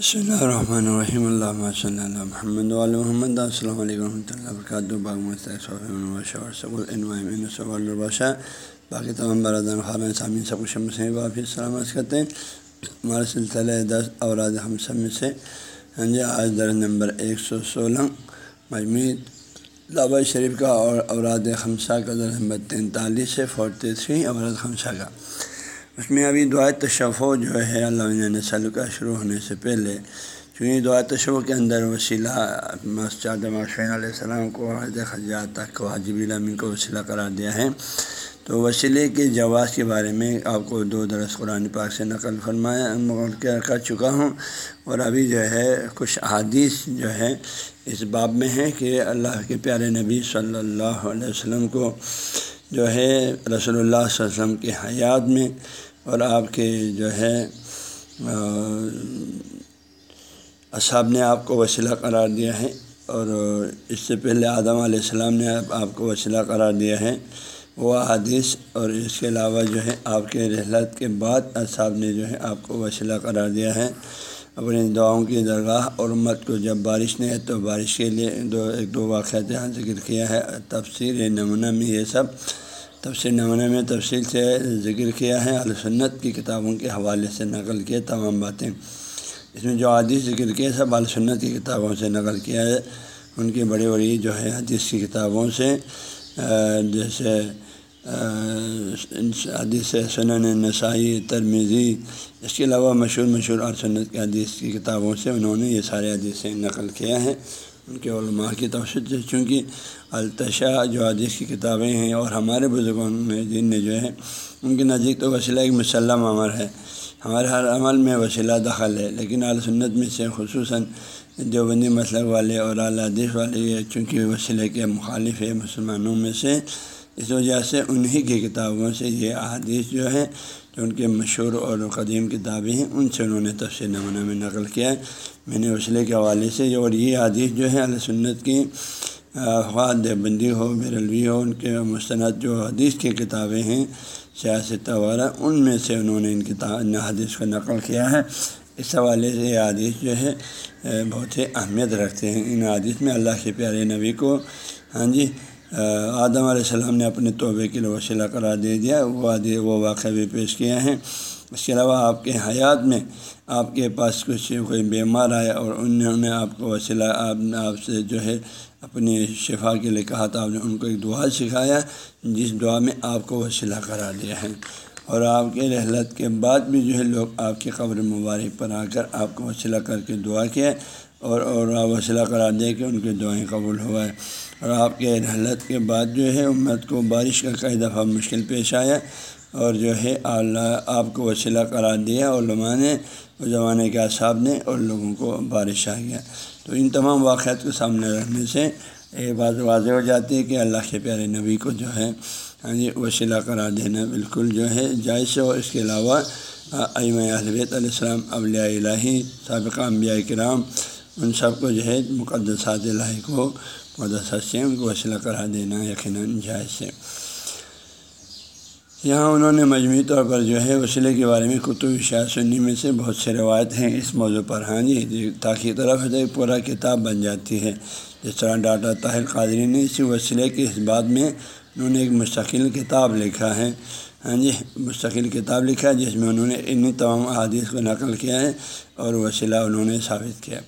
بسم اللہ الرحمن الرحیم اللہ صلی اللہ محمد علیہ محمد السلام علیکم ورحمۃ اللہ وبرکاتہ باغ باقی تمام برادر خان سامعین سب کچھ سے واپس سلامت کرتے ہیں ہمارے سلسلہ دس اوراد ہم سب میں سے ہاں جی آج درج نمبر ایک سو سولہ مجموعی لابا شریف کا اور اوراد خمسہ کا درج نمبر تینتالیس سے فورٹی تھری اوراد خمسہ کا اس میں ابھی دعا تشفع جو ہے اللہ نسل کا شروع ہونے سے پہلے، چونکہ دعا تشفع کے اندر وسیلہ مسجد علیہ السلام کو، حضرت خجات تک واجب الامین کو وسیلہ قرار دیا ہے۔ تو وسیلے کے جواز کے بارے میں آپ کو دو درس قرآن پاک سے نقل فرمایا کر چکا ہوں۔ اور ابھی جو ہے کچھ حادیث جو ہے اس باب میں ہے کہ اللہ کے پیارے نبی صلی اللہ علیہ وسلم کو جو ہے رسول اللہ صلی اللہ علیہ وسلم کی حیات میں اور آپ کے جو ہے اصحاب نے آپ کو وسیلہ قرار دیا ہے اور اس سے پہلے آدم علیہ السلام نے آپ کو وسیلہ قرار دیا ہے۔ وہ حدیث اور اس کے علاوہ جو ہے، آپ کے رحلت کے بعد اصحاب نے جو ہے آپ کو وسیلہ قرار دیا ہے۔ اپنی دعاؤں کی درگاہ اور امت کو جب بارش نہیں ہے تو بارش کے لیے دو، ایک دو واقعات یہاں ذکر کیا ہے۔ تفسیر نمونہ میں یہ سب تفصیل نمونے میں تفصیل سے ذکر کیا ہے۔ السنت کی کتابوں کے حوالے سے نقل کیا تمام باتیں۔ اس میں جو حدیث ذکر کیا سب السنت کی کتابوں سے نقل کیا ہے۔ ان کی بڑی بڑی جو ہے حدیث کی کتابوں سے جیسے حدیث سنن نسائی ترمیزی اس کے علاوہ مشہور مشہور اور سنت کے حدیث کی کتابوں سے انہوں نے یہ سارے حدیثیں نقل کیا ہے ان کے علماء کی توسط سے، چونکہ التشا جو حدیث کی کتابیں ہیں اور ہمارے بزرگوں میں جن نے جو ہے ان کے نزدیک تو وسیلہ ایک مسلم عمر ہے۔ ہمارے ہر عمل میں وسیلہ دخل ہے، لیکن سنت میں سے خصوصاً دیوبندی مسلک والے اور اعلیٰ حدیث والے چونکہ وسیلے کے مخالف ہے مسلمانوں میں سے اس وجہ سے انہی کی کتابوں سے یہ احادیث جو ہے جو ان کے مشہور اور قدیم کتابیں ہیں، ان سے انہوں نے تفصیل نمونہ میں نقل کیا ہے۔ میں نے وسیلے کے حوالے سے اور یہ حدیث جو ہے علیہ سنت کی افغان دیوبندی ہو، بیرلوی ہو، ان کے مستند جو حدیث کی کتابیں ہیں، سیاست وغیرہ ان میں سے انہوں نے ان کتاب حدیث کو نقل کیا ہے۔ اس حوالے سے یہ حدیث جو ہے بہت ہی اہمیت رکھتے ہیں۔ ان حدیث میں اللہ کے پیارے نبی کو ہاں جی آدم علیہ السلام نے اپنے توبے کے لیے وسیلہ قرار دے دیا، وہ وہ واقعہ بھی پیش کیا ہے اس کے علاوہ آپ کے حیات میں آپ کے پاس کچھ کوئی بیمار آیا اور انہوں نے آپ کو وسیلہ آپ نے آپ سے جو ہے اپنی شفا کے لیے کہا تھا آپ نے ان کو ایک دعا سکھایا، جس دعا میں آپ کو وسیلہ قرار دیا ہے۔ اور آپ کے رحلت کے بعد بھی جو ہے لوگ آپ کی قبر مبارک پر آ کر آپ کو وسیلہ کر کے دعا کیا۔ اور اور آپ وسیلہ قرار دے کے ان کی دعائیں قبول ہوا ہے اور آپ کے رحلت کے بعد جو ہے امت کو بارش کا کئی دفعہ مشکل پیش آیا اور جو ہے اللہ آپ کو وسیلہ قرار دیا اور علماء نے زمانے کے اصحاب نے اور لوگوں کو بارش آ گیا تو ان تمام واقعات کو سامنے رکھنے سے یہ بات واضح ہو جاتی ہے کہ اللہ کے پیارے نبی کو جو ہے ہاں جی وسیلہ قرار دینا بالکل جو ہے جائز اور اس کے علاوہ ایم البیت علیہ السلام، اولیاء الہی، سابقہ انبیاء کرام ان سب کو جو ہے مقدسات الہی کو مدثر ان کو وسیلہ قرار دینا یقیناً جائز ہے۔ یہاں انہوں نے مجموعی طور پر جو ہے وسیلے کے بارے میں کتب شاہ سنی میں سے بہت سے روایت ہیں اس موضوع پر۔ ہاں جی تاکہ طرف ہے پورا کتاب بن جاتی ہے۔ جس طرح ڈاٹا طاہر قادری نے اسی وسیلے کے اس بات میں انہوں نے ایک مستقل کتاب لکھا ہے۔ ہاں جی مستقل کتاب لکھا ہے جس میں انہوں نے انہیں تمام حادث کو نقل کیا ہے اور وسیلہ انہوں نے ثابت کیا۔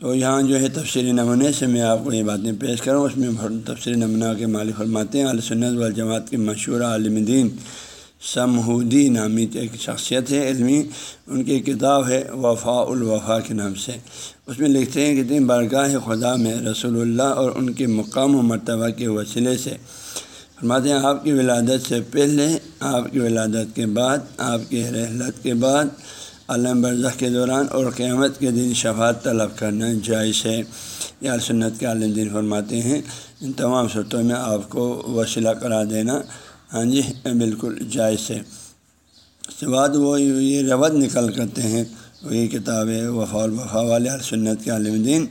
تو یہاں جو ہے تفصیلی نمونے سے میں آپ کو یہ باتیں پیش کروں، اس میں تفصیلی نمونہ کے مالک فرماتے ہیں علیہ والجماعت کے مشہور عالم دین سمہودی نامی ایک شخصیت ہے علمی، ان کی کتاب ہے وفا الوفا کے نام سے۔ اس میں لکھتے ہیں کہ برگاہ خدا میں رسول اللہ اور ان کے مقام و مرتبہ کے وسیلے سے۔ فرماتے ہیں، آپ کی ولادت سے پہلے، آپ کی ولادت کے بعد، آپ کی رحلت کے بعد علم برضہ کے دوران اور قیامت کے دن شفاعت طلب کرنا جائز ہے۔ یا سنت کے عالم دین فرماتے ہیں، ان تمام صورتوں میں آپ کو وسیلہ قرار دینا ہاں جی بالکل جائز ہے۔ اس کے بعد وہ یہ روت نکل کرتے ہیں، وہی کتاب وفا الوفا والے سنت کے عالم دین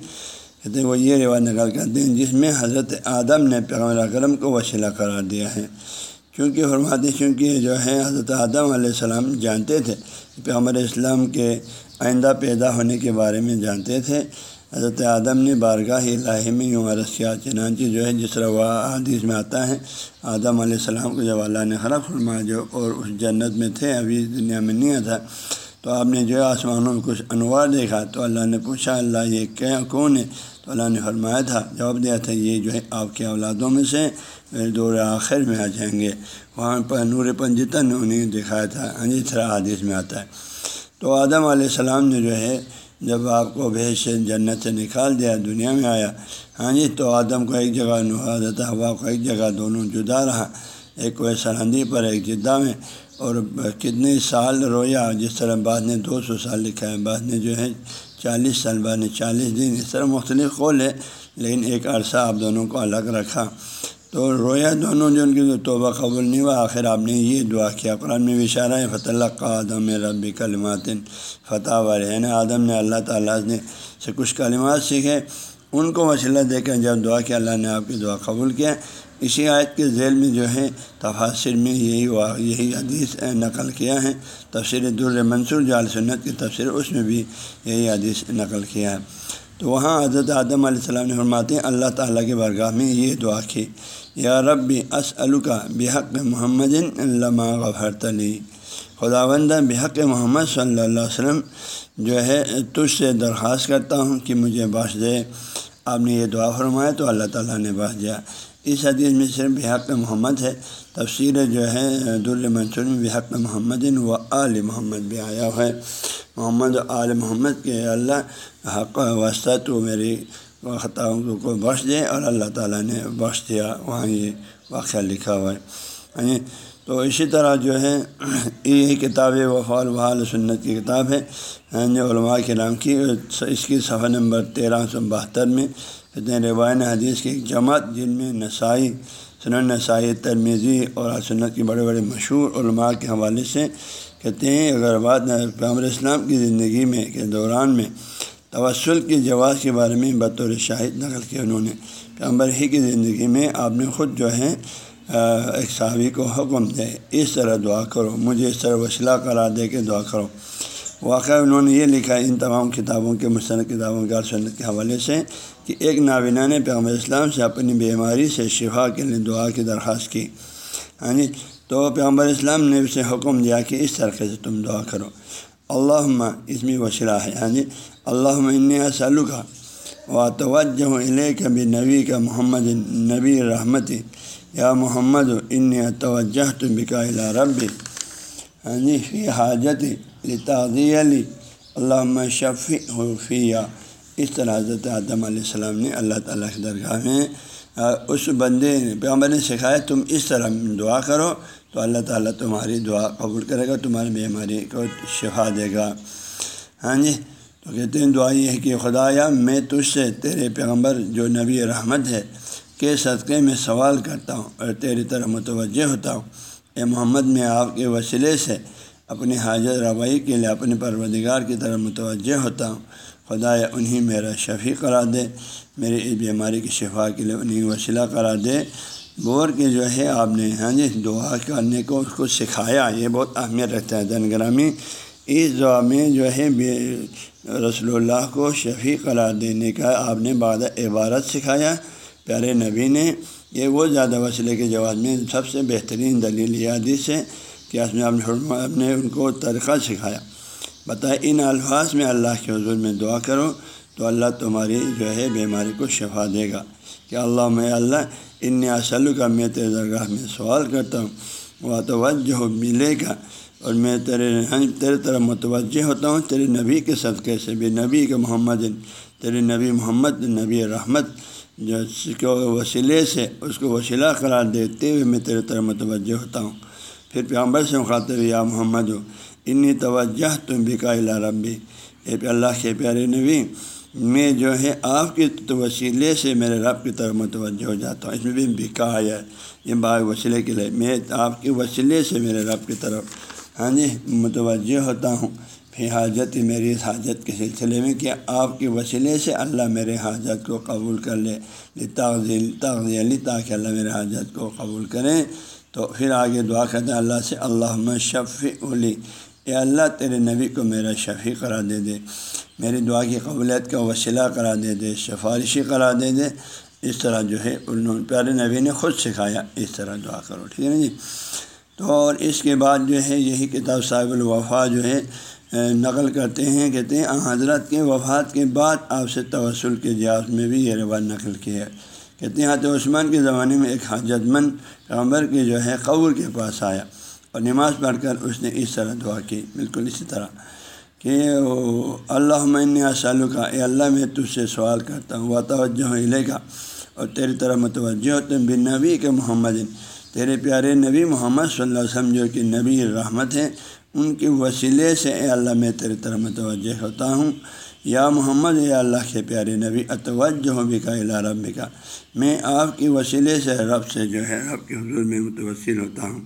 کہتے ہیں، وہ یہ روایت نکل کرتے ہیں جس میں حضرت آدم نے پیغمبر اکرم کو وسیلہ قرار دیا ہے۔ کیونکہ فرماتے چونکہ جو ہے حضرت آدم علیہ السلام جانتے تھے پیغمبر اسلام کے آئندہ پیدا ہونے کے بارے میں جانتے تھے۔ حضرت آدم نے بارگاہ الہی میں یوں عرض کیا، چنانچہ جو ہے جس روا حدیث میں آتا ہے، آدم علیہ السلام کو جب اللہ نے خراب فرمایا جو اور اس جنت میں تھے، ابھی دنیا میں نہیں تھا۔ تو آپ نے جو ہے آسمانوں میں کچھ انوار دیکھا، تو اللہ نے پوچھا، اللہ یہ کیا، کون ہے؟ تو اللہ نے فرمایا تھا، جواب دیا تھا، یہ جو ہے آپ کے اولادوں میں سے دور آخر میں آ جائیں گے۔ وہاں پر نور پنجتن نے انہیں دکھایا تھا ہاں جی، طرح حادث میں آتا ہے۔ تو آدم علیہ السلام نے جو ہے، جب آپ کو بھیج سے جنت سے نکال دیا، دنیا میں آیا ہاں جی تو آدم کو ایک جگہ نوازت ہوا کو ایک جگہ دونوں جدا رہا۔ ایک کوئی سرحدی پر، ایک جدہ میں۔ اور کتنے سال رویا جس طرح بعد نے دو سو سال لکھا ہے، بعد نے جو ہے چالیس سال، بعد نے چالیس دن اس طرح مختلف قول ہے لیکن ایک عرصہ آپ دونوں کو الگ رکھا۔ تو رویا دونوں جو ان کی توبہ قبول نہیں ہوا، آخر آپ نے یہ دعا کیا۔ قرآن میں اشارہ ہے فتح اللہ کا آدم ربی کلمات فتح والے یعنی آدم نے اللہ تعالیٰ نے سے کچھ کلمات سیکھے، ان کو وسیلہ دے کر جب دعا کیا اللہ نے آپ کی دعا قبول کیا۔ اسی آیت کے ذیل میں جو ہے تفاصر میں یہی یہی حدیث نقل کیا ہے۔ تفسیر در منصور جال سنت کی تفسیر اس میں بھی یہی حدیث نقل کیا ہے۔ تو وہاں حضرت آدم علیہ السلام نے فرماتے ہیں، اللہ تعالیٰ کے برگاہ میں یہ دعا کی، یا رب اس الکا بحق محمد علامہ غفر تلی خداوندہ بحق محمد صلی اللہ علیہ وسلم جو ہے، تجھ سے درخواست کرتا ہوں کہ مجھے بخش دے۔ آپ نے یہ دعا فرمایا تو اللہ تعالیٰ نے بخش دیا۔ اس حدیث میں صرف بحق محمد ہے، تفسیر جو ہے در منصور میں بحق محمد و آل محمد بھی آیا ہے۔ محمد و آل محمد کے اللہ حق وسط تو میری خطاؤں کو بخش دے اور اللہ تعالیٰ نے بخش دیا۔ وہاں یہ واقعہ لکھا ہوا ہے۔ یعنی تو اسی طرح جو ہے، یہ کتاب وفال وحال سنت کی کتاب ہے۔ یعنی علماء کے کی، اس کی صفحہ نمبر تیرہ سو بہتر میں کہتے ہیں روایت حدیث کی ایک جماعت جن میں نسائی، سنن نسائی ترمیزی اور سنت کی بڑے بڑے مشہور علماء کے حوالے سے کہتے ہیں، اگر بات پیغمبر اسلام کی زندگی میں کے دوران میں توسل کی جواز کے بارے میں بطور شاہد نقل کیا انہوں نے، پیغمبر ہی کی زندگی میں آپ نے خود جو ہے ایک صحابی کو حکم دے، اس طرح دعا کرو، مجھے اس طرح وسیلہ کرا دے کے دعا کرو۔ واقعہ انہوں نے یہ لکھا ان تمام کتابوں کے مستند کتابوں کے سنت کے حوالے سے کہ ایک نابینا نے پیغمبر اسلام سے اپنی بیماری سے شفا کے لیے دعا کی درخواست کی۔ ہاں جی تو پیغمبر اسلام نے اسے حکم دیا کہ اس طریقے سے تم دعا کرو۔ اللہ اس میں وسیلہ ہے۔ یعنی ہاں جی اللہ سلو کا و توجہ علیہ کبھی نبی کا محمد نبی رحمت یا محمد ان توجہ تو بکا ربی یعنی ہاں جی فی حاجت لتاضی علی۔ علامہ شفی حفیہ اس طرح حضرت آدم علیہ السلام نے اللہ تعالیٰ کی درگاہ میں اس بندے نے، پیغمبر نے سکھایا، تم اس طرح دعا کرو تو اللہ تعالیٰ تمہاری دعا قبول کرے گا، تمہاری بیماری کو شفا دے گا۔ ہاں جی؟ تو کہتے ہیں، دعا یہ ہے کہ خدایا، میں تجھ سے، تیرے پیغمبر جو نبی رحمت ہے، کے صدقے میں سوال کرتا ہوں اور تیری طرح متوجہ ہوتا ہوں۔ اے محمد، میں آپ کے وسیلے سے اپنی حاجت روائی کے لیے اپنے پروردگار کی طرف متوجہ ہوتا ہوں۔ خدا انہیں میرا شفیع کرا دے میری اس بیماری کی شفا کے لیے انہیں وسیلہ کرا دے۔ بور کے جو ہے، آپ نے ہاں جی دعا کرنے کو اس کو سکھایا۔ یہ بہت اہمیت رکھتا ہے۔ دن گرامی، اس دعا میں جو ہے رسول اللہ کو شفیع قرار دینے کا آپ نے بعد عبارت سکھایا۔ پیارے نبی نے، یہ وہ زیادہ وسیلے کے جواب میں سب سے بہترین دلیل یادی ہے۔ کہ اس میں آپ نے ان کو طریقہ سکھایا۔ بتائے، ان الفاظ میں اللہ کے حضور میں دعا کرو تو اللہ تمہاری جو ہے بیماری کو شفا دے گا۔ کہ اللہ میں اللہ ان اصل کا میں تیرے درگاہ میں سوال کرتا ہوں وہ توجہ ملے گا اور میں تیرے ہاں، تیرے طرح متوجہ ہوتا ہوں تیرے نبی کے صدقے سے بھی نبی کے محمد، تیرے نبی محمد، نبی رحمت، جو کو وسیلے سے، اس کو وسیلہ قرار دیتے ہوئے میں تیرے طرح متوجہ ہوتا ہوں۔ پھر پیغمبر سے مخاطب یا محمد ہو انی توجہ تم بکا ربی. اے پہ اللہ کے پیارے نبی، میں جو ہے آپ کے وسیلے سے میرے رب کی طرف متوجہ ہو جاتا ہوں، اس میں بھی بکا ہے، یہ باغ وسیلے کے لیے، میں آپ کے وسیلے سے میرے رب کی طرف ہاں جی متوجہ ہوتا ہوں۔ پھر حاجت، میری اس حاجت کے سلسلے میں کہ آپ کے وسیلے سے اللہ میرے حاجت کو قبول کر لے۔ تاغذیل تاغذی تاکہ اللہ میرے حاجت کو قبول کریں تو پھر آگے دعا کرتے ہیں، اللہ سے اللہ شف علی اے اللہ، تیرے نبی کو میرا شفیع قرار دے دے۔ میری دعا کی قبولیت کا وسیلہ قرار دے دے، سفارشی قرار دے دے۔ اس طرح جو ہے انہوں پیارے نبی نے خود سکھایا، اس طرح دعا کرو، ٹھیک ہے نا جی؟ تو اور اس کے بعد جو ہے، یہی کتاب صاحب الوفا جو ہے نقل کرتے ہیں، کہتے ہیں حضرت کے وفات کے بعد آپ سے توسل کے جہاز میں بھی یہ روایت نقل کی ہے۔ کہتے ہیں حضرت عثمان کے زمانے میں ایک حاجت مند پیغمبر کے جو ہے قبر کے پاس آیا اور نماز پڑھ کر اس نے اس طرح دعا کی، بالکل اسی طرح کہ اللہ میں سالوں کا اے اللہ میں تجھ سے سوال کرتا ہوں وہ توجہ لے گا اور تیری طرح متوجہ ہو تم بن نبی کے محمد تیرے پیارے نبی محمد صلی اللہ علیہ وسلم جو کہ نبی رحمت ہیں ان کے وسیلے سے اے اللہ میں تیری طرح متوجہ ہوتا ہوں۔ یا محمد، اے اللہ کے پیارے نبی، اتوجہ بھی کا اللہ رب کا میں آپ کے وسیلے سے رب سے جو ہے، رب کے حضور میں متوسل ہوتا ہوں۔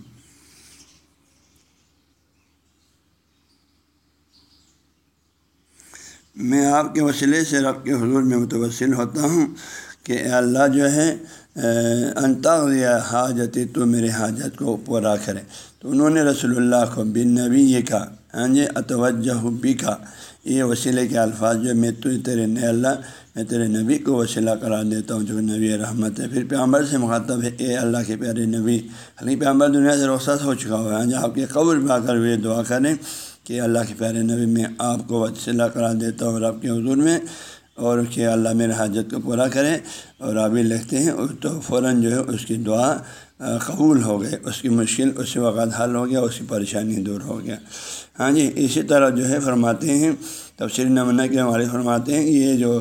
میں آپ کے وسیلے سے رب کے حضور میں متوسل ہوتا ہوں کہ اے اللہ جو ہے انتیا حاجت تو میرے حاجت کو پورا کرے۔ تو انہوں نے رسول اللہ کو بن نبی یہ کہا ہاں جی اتوجہ بھی کہا۔ یہ وسیلے کے الفاظ جو میں تو تیرے نے اللہ، میں تیرے نبی کو وسیلہ قرار دیتا ہوں، جو نبی رحمت ہے۔ پھر پیامبر سے مخاطب ہے، اے اللہ کے پیارے نبی حالانکہ پیامبر دنیا سے رخصت ہو چکا ہوا ہے۔ جہاں آپ کے قبر پہ آ کر وہ دعا کریں کہ اللہ کے پیارے نبی، میں آپ کو وسیلہ قرار دیتا ہوں اور آپ کے حضور میں اور کہ اللہ میرے ہاں حاجت کو پورا کرے اور ابھی لکھتے ہیں تو فوراً جو ہے اس کی دعا قبول ہو گئے اس کی مشکل اسی وقت حل ہو گیا، اس کی پریشانی دور ہو گیا۔ ہاں جی اسی طرح جو ہے فرماتے ہیں تفصیل نمونہ کے ہمارے فرماتے ہیں، یہ جو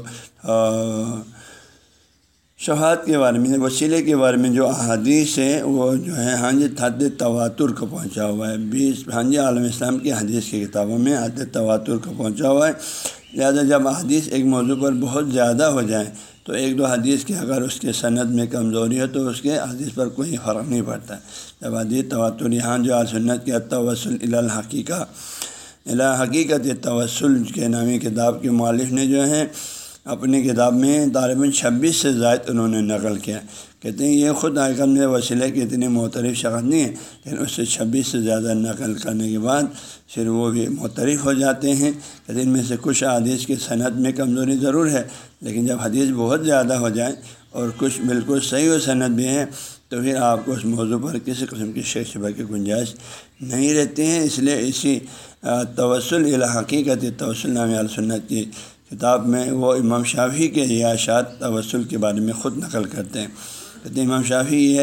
شہاد کے بارے میں، وسیلے کے بارے میں جو احادیث ہے وہ جو ہے ہاں جی حد تواتر کو پہنچا ہوا ہے۔ بیس ہاں جی عالم اسلام کی حدیث کی کتابوں میں حد تواتر کو پہنچا ہوا ہے۔ لہٰذا جب حدیث ایک موضوع پر بہت زیادہ ہو جائیں، تو ایک دو حدیث کی اگر اس کے صنعت میں کمزوری ہو، تو اس کے حدیث پر کوئی فرق نہیں پڑتا۔ جب حدیث تواتر یہاں جو سنت کے توسل الحقیقہ الحقیقت توسل کے نامی کتاب کے مالف نے جو ہیں اپنی کتاب میں طالباً چھبیس سے زائد انہوں نے نقل کیا کہتے ہیں یہ خود حقیقت میں وسیلے کی اتنی معترف شخص نہیں ہے، لیکن اس سے چھبیس سے زیادہ نقل کرنے کے بعد پھر وہ بھی معترف ہو جاتے ہیں۔ کہتے ہیں ان میں سے کچھ حدیث کی صنعت میں کمزوری ضرور ہے، لیکن جب حدیث بہت زیادہ ہو جائے اور کچھ بالکل صحیح و صنعت بھی ہیں، تو پھر آپ کو اس موضوع پر کسی قسم کی شیخ شبہ کی گنجائش نہیں رہتی ہیں اس لیے اسی توسل الحقیقت توسل نام سنت کی کتاب میں وہ امام شافی کے ریاشات توسل کے بارے میں خود نقل کرتے ہیں۔ کہتے ہیں، امام شافی یہ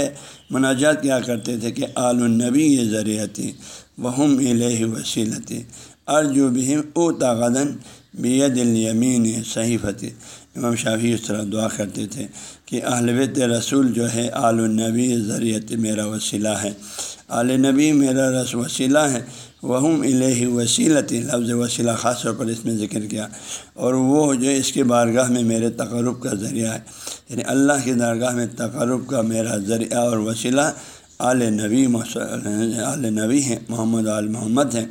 مناجات کیا کرتے تھے کہ آل النبی یہ ذریعہ تھی، وہم الہ وسیلتی، ارجو بہم او تاغدن بید الیمین صحیفتی۔ امام شافی اس طرح دعا کرتے تھے کہ بیت رسول جو ہے، آل النبی ذریعت میرا وسیلہ ہے۔ آل نبی میرا رس وسیلہ ہے۔ وہم الہ وسیلت لفظ وسیلہ خاص طور پر اس میں ذکر کیا۔ اور وہ جو اس کے بارگاہ میں میرے تقرب کا ذریعہ ہے یعنی اللہ کی درگاہ میں تقرب کا میرا ذریعہ اور وسیلہ آل نبی آل نبی ہیں، محمد آل محمد ہیں۔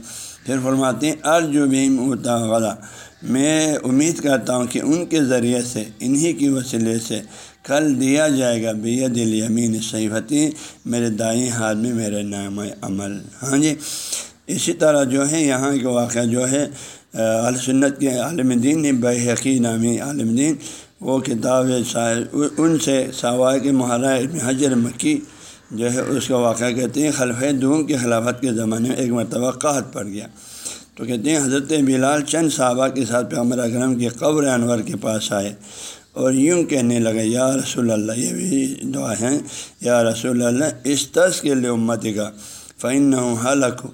پھر فرماتے ہیں ارجو بھیم غلہ میں امید کرتا ہوں کہ ان کے ذریعے سے، انہی کی وسیلے سے کل دیا جائے گا۔ بید الیمین صحیفتی، میرے دائیں ہاتھ میں میرے نام عمل۔ ہاں جی اسی طرح جو ہے یہاں کا واقعہ جو ہے سنت کے عالم دین بحقی نامی عالم دین، وہ کتاب ان سے سوائے کے ابن حجر مکی جو ہے اس کا واقعہ کہتے ہیں، خلف دون کے خلافت کے زمانے میں ایک مرتبہ قحط پڑ گیا۔ تو کہتے ہیں، حضرت بلال چند صحابہ کے ساتھ پیغمبر اکرم کے قبر انور کے پاس آئے اور یوں کہنے لگے، یا رسول اللہ، یہ بھی دعا ہیں یا رسول اللہ اس طرز کے لیے امت کا فعن حلق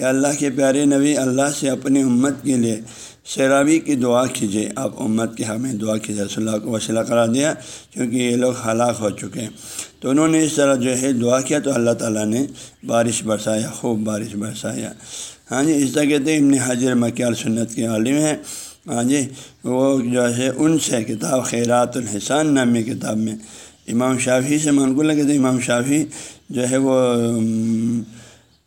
یا اللہ کے پیارے نبی اللہ سے اپنی امت کے لیے سیرابی کی دعا کیجیے آپ امت کے ہمیں دعا کیجیے رسول اللہ کو وسیلہ کرا دیا کیونکہ یہ لوگ ہلاک ہو چکے ہیں۔ تو انہوں نے اس طرح جو ہے دعا کیا تو اللہ تعالیٰ نے بارش برسایا، خوب بارش برسایا۔ ہاں جی اس طرح کہتے ہیں ابن حاضر مکیال سنت کے عالم ہیں۔ ہاں جی وہ جو ہے ان سے کتاب خیرات الحسان نامی کتاب میں۔ امام شافی سے منقول کہتے ہیں امام شافی جو ہے وہ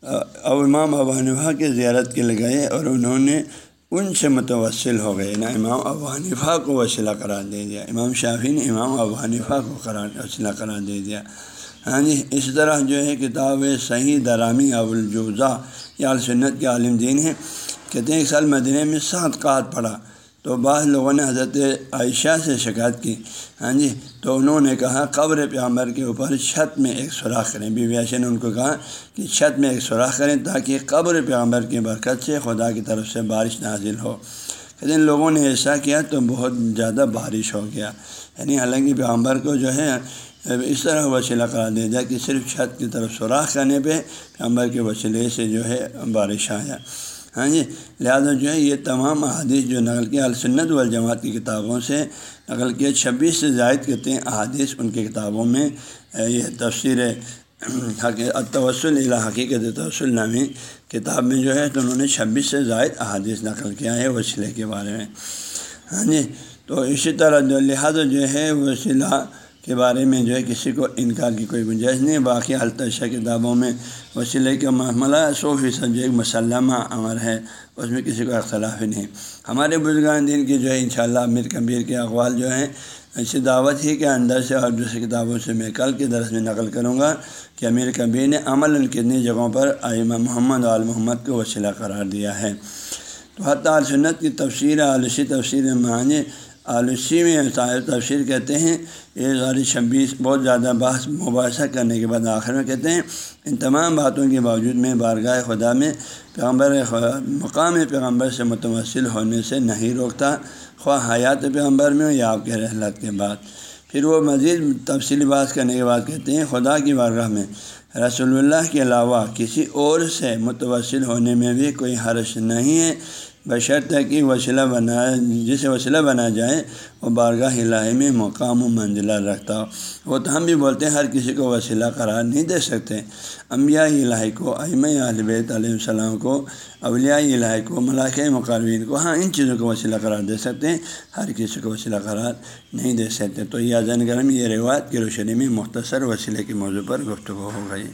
اب امام ابو حنیفہ کے زیارت کے لیے گئے اور انہوں نے ان سے متوسل ہو گئے نا امام ابو حنیفہ کو وسیلہ قرار دے دیا، امام شافی نے امام ابو حنیفہ کو قرار، وسیلہ قرار دے دیا۔ ہاں جی اس طرح جو ہے کتاب صحیح درامی ابوالجوزہ یا سنت کے عالم دین ہیں، کہتے ہیں ایک سال مدینہ میں سات قات پڑا۔ تو بعض لوگوں نے حضرت عائشہ سے شکایت کی۔ ہاں جی تو انہوں نے کہا، قبر پیغمبر کے اوپر چھت میں ایک سوراخ کریں۔ بی بی عائشہ نے ان کو کہا کہ چھت میں ایک سوراخ کریں تاکہ قبر پیغمبر کی برکت سے خدا کی طرف سے بارش نازل ہو۔ کہتے ہیں لوگوں نے ایسا کیا تو بہت زیادہ بارش ہو گیا۔ یعنی حالانکہ پیغمبر کو جو ہے، اس طرح وسیلہ قرار دیا جائے کہ صرف چھت کی طرف سوراخ کرنے پہ پیغمبر کے وسیلے سے جو ہے بارش آیا۔ ہاں جی لہٰذا جو ہے یہ تمام احادیث جو نقل کیا السنت والجماعت کی کتابوں سے نقل کیا چھبیس سے زائد کہتے ہیں احادیث ان کی کتابوں میں یہ تفسیر توسل حقیقت توسل نامی کتاب میں جو ہے تو انہوں نے چھبیس سے زائد احادیث نقل کیا ہے وسیلے کے بارے میں۔ ہاں جی تو اسی طرح جو لہٰذا جو ہے وسیلہ کے بارے میں جو ہے کسی کو انکار کی کوئی گنجائش نہیں باقی التشا کتابوں میں وسیلے کا معاملہ سو فیصد جو ایک مسلمہ امر ہے، اس میں کسی کو اختلاف ہی نہیں۔ ہمارے بزرگان دین کی جو ہے انشاءاللہ امیر کبیر کے اقوال جو ہیں، ایسی دعوت ہی کے اندر سے اور دوسری کتابوں سے میں کل کے درس میں نقل کروں گا کہ امیر کبیر نے عمل ان کتنی جگہوں پر آئمہ محمد وال محمد کو وسیلہ قرار دیا ہے۔ تو حتیٰ سنت کی تفسیر عالشی تفسیر معنی آلوسی میں تفسیر کہتے ہیں، یہ ساری چھبیس بہت زیادہ بحث مباحثہ کرنے کے بعد آخر میں کہتے ہیں۔ ان تمام باتوں کے باوجود میں بارگاہ خدا میں پیغمبر مقام پیغمبر سے متوثل ہونے سے نہیں روکتا۔ خواہ حیات پیغمبر میں ہو یا آپ کے رحلت کے بعد۔ پھر وہ مزید تفصیلی بات کرنے کے بعد کہتے ہیں، خدا کی بارگاہ میں رسول اللہ کے علاوہ کسی اور سے متوثل ہونے میں بھی کوئی حرش نہیں ہے۔ بشرط ہے کہ وسیلہ بنایا جسے وسیلہ بنا جائے وہ بارگاہ الہی میں مقام و منزلہ رکھتا۔ ہو وہ تو ہم بھی بولتے ہیں ہر کسی کو وسیلہ قرار نہیں دے سکتے۔ انبیاء الہی کو ائم علیہ علیہ السلام کو، اولیاء الہی کو ملاقۂ مقربین کو ہاں ان چیزوں کو وسیلہ قرار دے سکتے ہیں۔ ہر کسی کو وسیلہ قرار نہیں دے سکتے۔ تو یہ ازن گرم یہ روایت کی روشنی میں مختصر وسیلے کے موضوع پر گفتگو ہو گئی۔